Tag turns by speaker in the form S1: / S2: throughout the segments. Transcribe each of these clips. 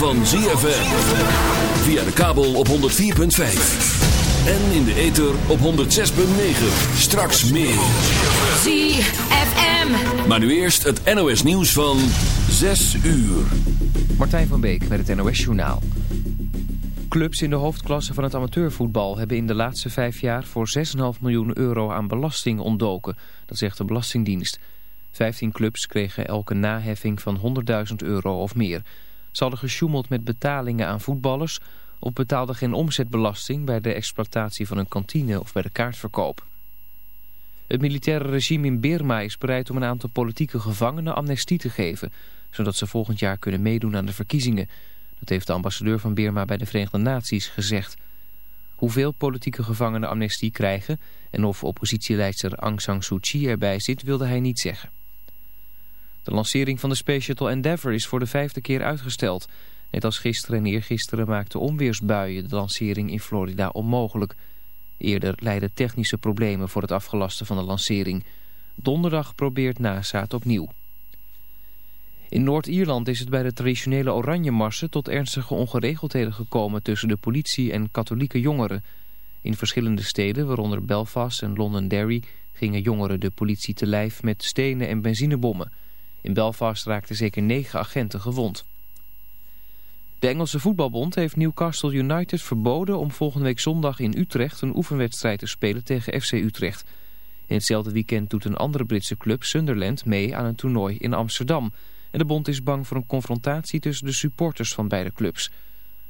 S1: van ZFM. Via de kabel op 104.5. En in de ether op 106.9. Straks meer.
S2: ZFM.
S1: Maar nu eerst het NOS nieuws van 6 uur.
S3: Martijn van Beek met het NOS Journaal. Clubs in de hoofdklasse van het amateurvoetbal hebben in de laatste vijf jaar voor 6,5 miljoen euro aan belasting ontdoken. Dat zegt de Belastingdienst. 15 clubs kregen elke naheffing van 100.000 euro of meer. Ze hadden gesjoemeld met betalingen aan voetballers... of betaalden geen omzetbelasting bij de exploitatie van een kantine of bij de kaartverkoop. Het militaire regime in Birma is bereid om een aantal politieke gevangenen amnestie te geven... zodat ze volgend jaar kunnen meedoen aan de verkiezingen. Dat heeft de ambassadeur van Birma bij de Verenigde Naties gezegd. Hoeveel politieke gevangenen amnestie krijgen... en of oppositieleidster Aung San Suu Kyi erbij zit, wilde hij niet zeggen. De lancering van de Space Shuttle Endeavour is voor de vijfde keer uitgesteld. Net als gisteren en eergisteren maakten onweersbuien de lancering in Florida onmogelijk. Eerder leidden technische problemen voor het afgelasten van de lancering. Donderdag probeert NASA het opnieuw. In Noord-Ierland is het bij de traditionele Oranjemarsen tot ernstige ongeregeldheden gekomen tussen de politie en katholieke jongeren. In verschillende steden, waaronder Belfast en Londonderry, gingen jongeren de politie te lijf met stenen en benzinebommen. In Belfast raakten zeker negen agenten gewond. De Engelse voetbalbond heeft Newcastle United verboden om volgende week zondag in Utrecht een oefenwedstrijd te spelen tegen FC Utrecht. In hetzelfde weekend doet een andere Britse club, Sunderland, mee aan een toernooi in Amsterdam. En de bond is bang voor een confrontatie tussen de supporters van beide clubs.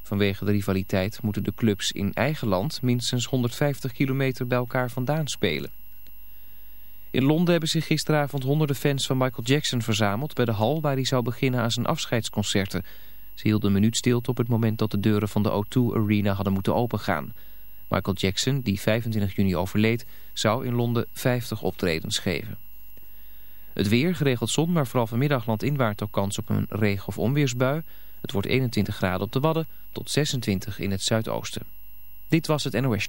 S3: Vanwege de rivaliteit moeten de clubs in eigen land minstens 150 kilometer bij elkaar vandaan spelen. In Londen hebben zich gisteravond honderden fans van Michael Jackson verzameld... bij de hal waar hij zou beginnen aan zijn afscheidsconcerten. Ze hielden een minuut stilte op het moment dat de deuren van de O2 Arena hadden moeten opengaan. Michael Jackson, die 25 juni overleed, zou in Londen 50 optredens geven. Het weer, geregeld zon, maar vooral vanmiddag landinwaarts ook kans op een regen- of onweersbui. Het wordt 21 graden op de Wadden tot 26 in het zuidoosten. Dit was het NOS.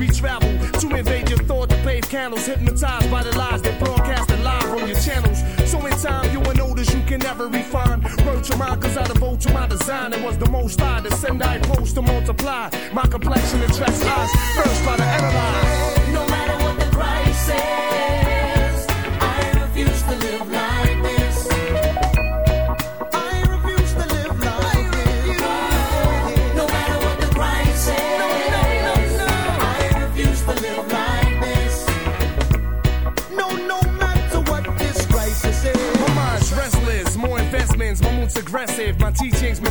S4: We travel to invade your thought to pave candles, hypnotized by the lies they broadcast live on your channels. So in time, you will notice you can never refine. Word to mine, cause I devote to my design. It was the most I to send, I post to multiply. My complexion attracts eyes, first
S5: by the
S4: analyze.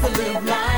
S5: to live like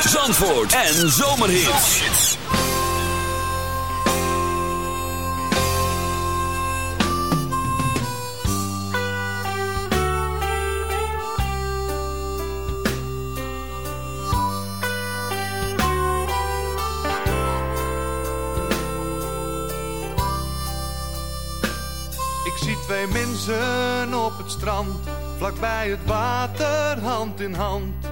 S1: Zandvoort en zomerhits.
S6: Ik zie twee mensen op het strand, vlakbij het water, hand in hand.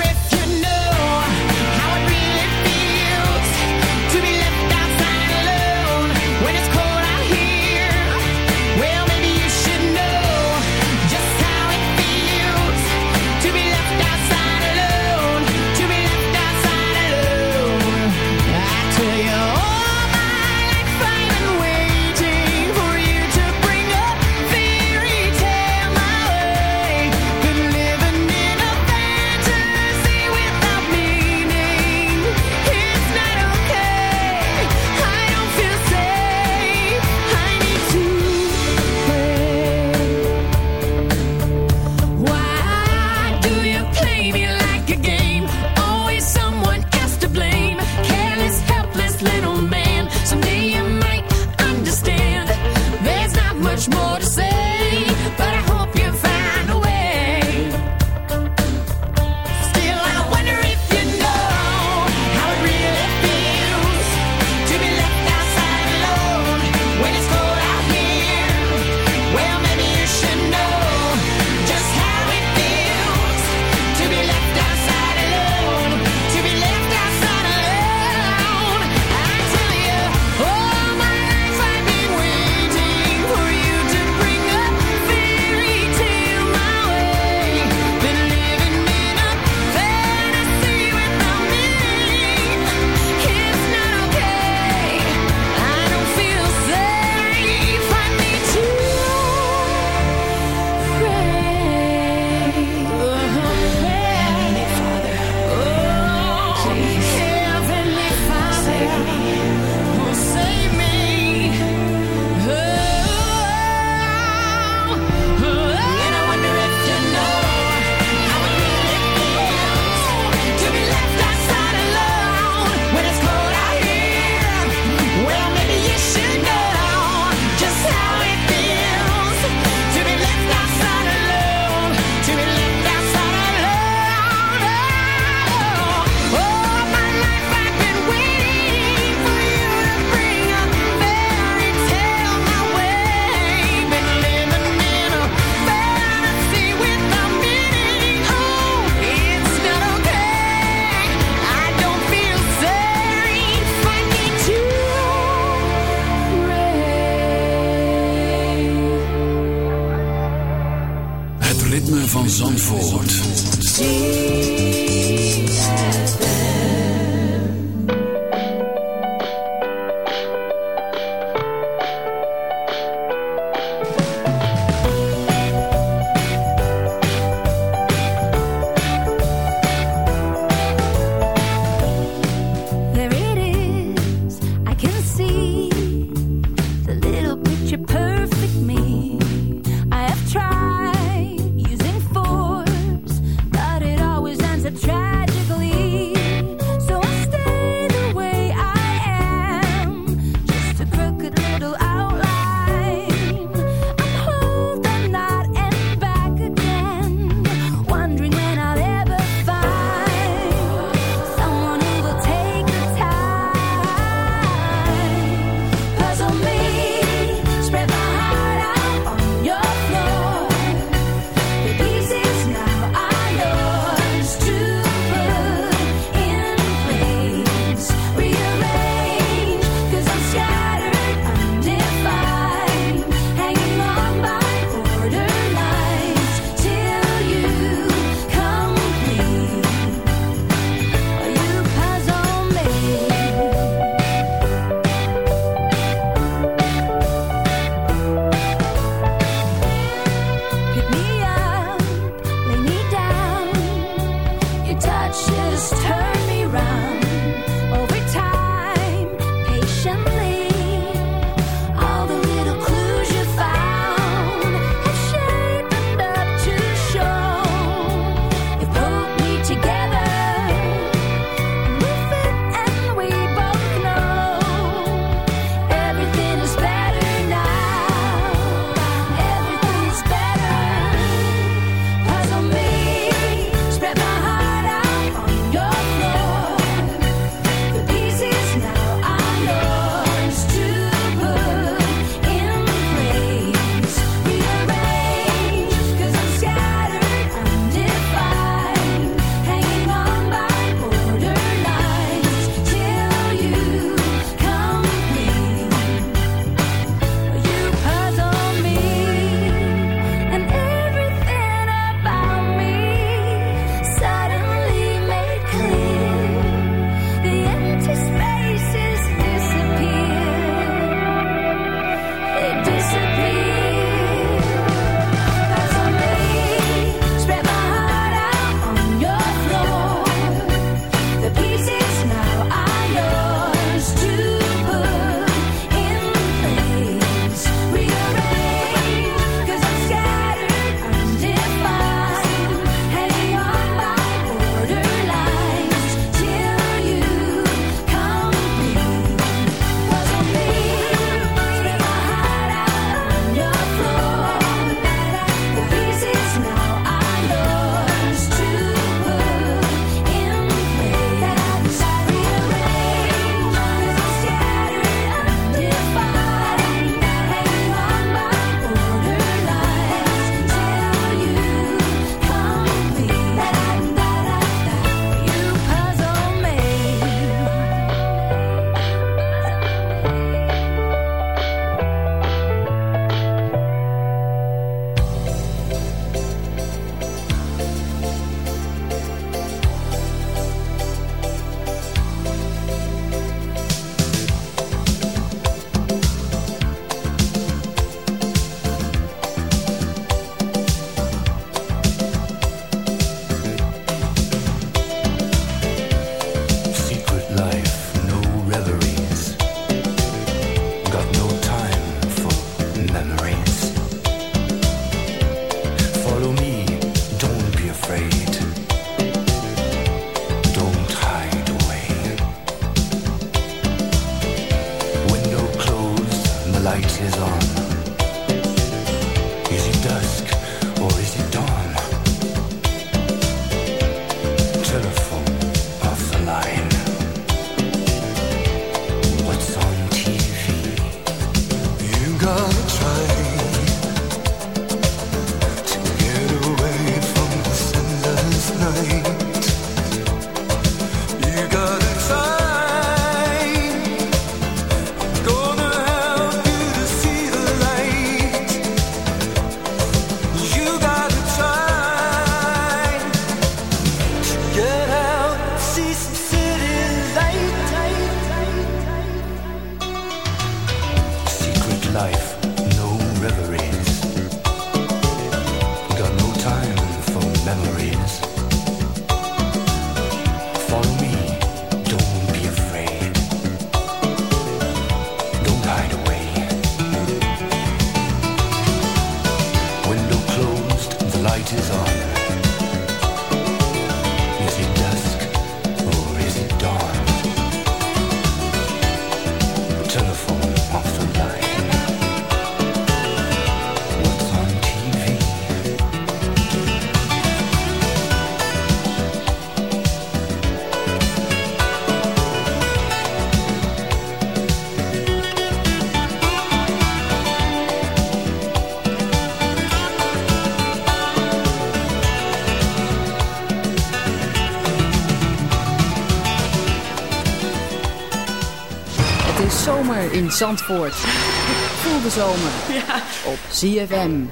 S7: in
S8: Zandvoort. Voel de zomer ja. op ZFM.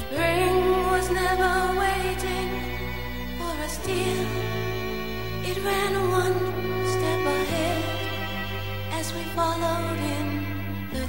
S7: Spring was never waiting for us dear. It ran one step ahead as we followed him
S9: through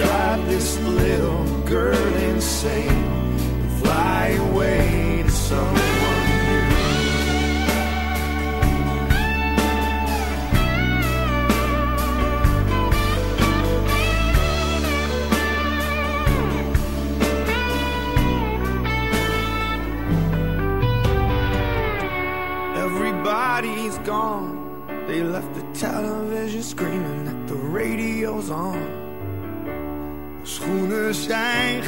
S10: drive this little girl insane, and fly away to someone. Everybody's gone. They left the television screaming that the radio's on.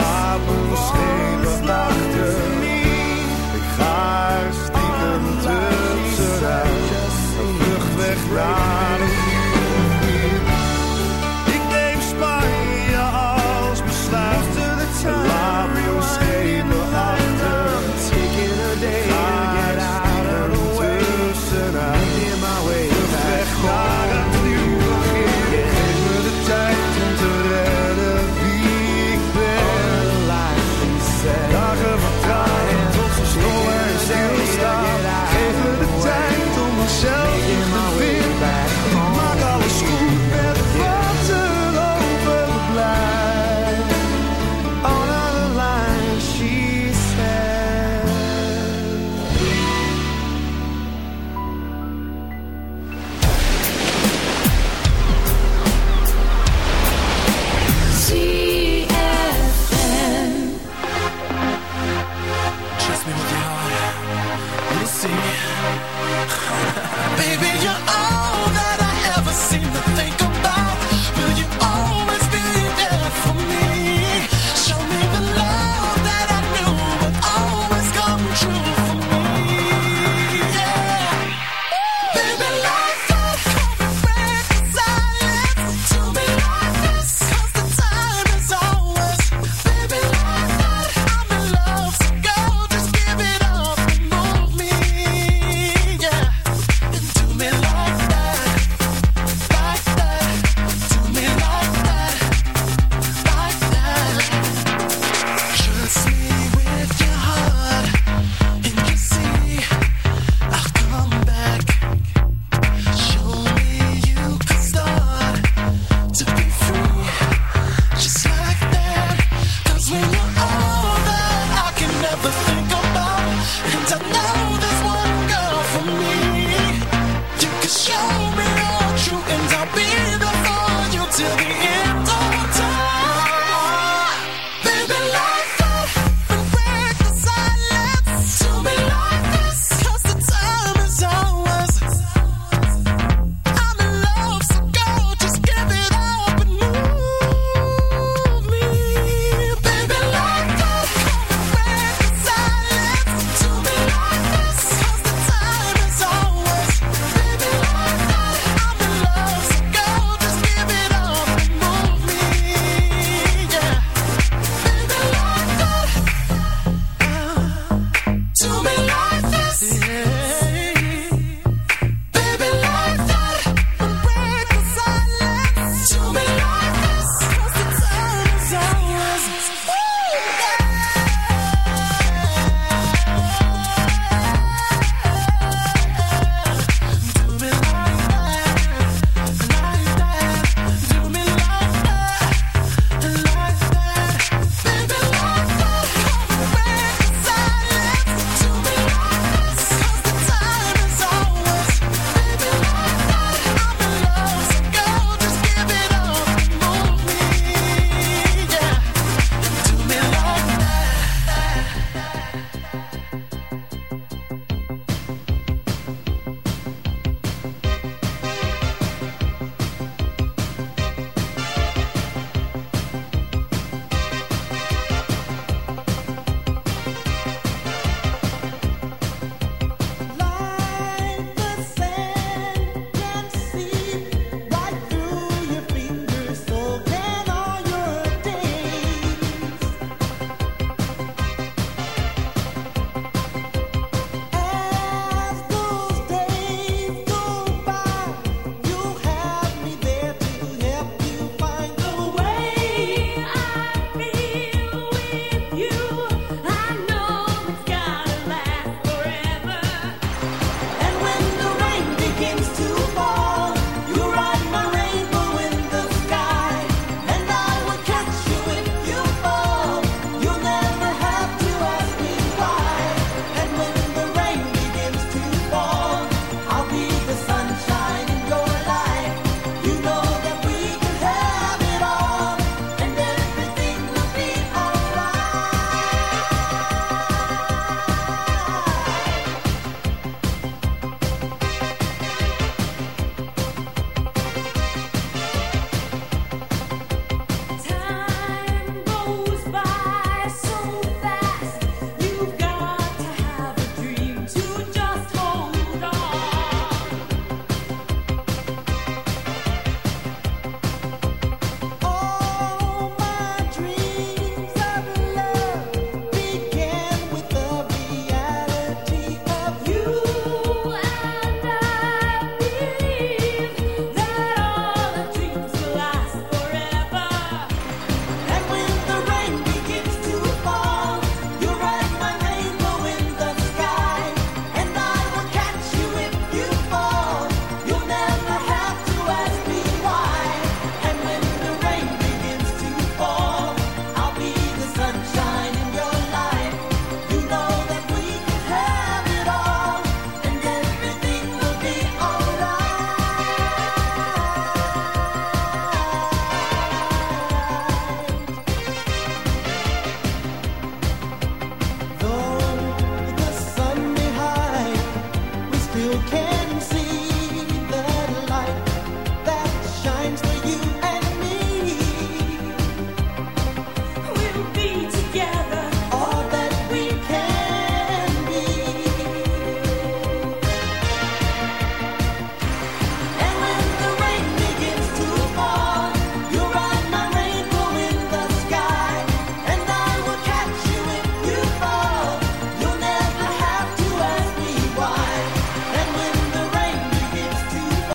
S9: lá busquei.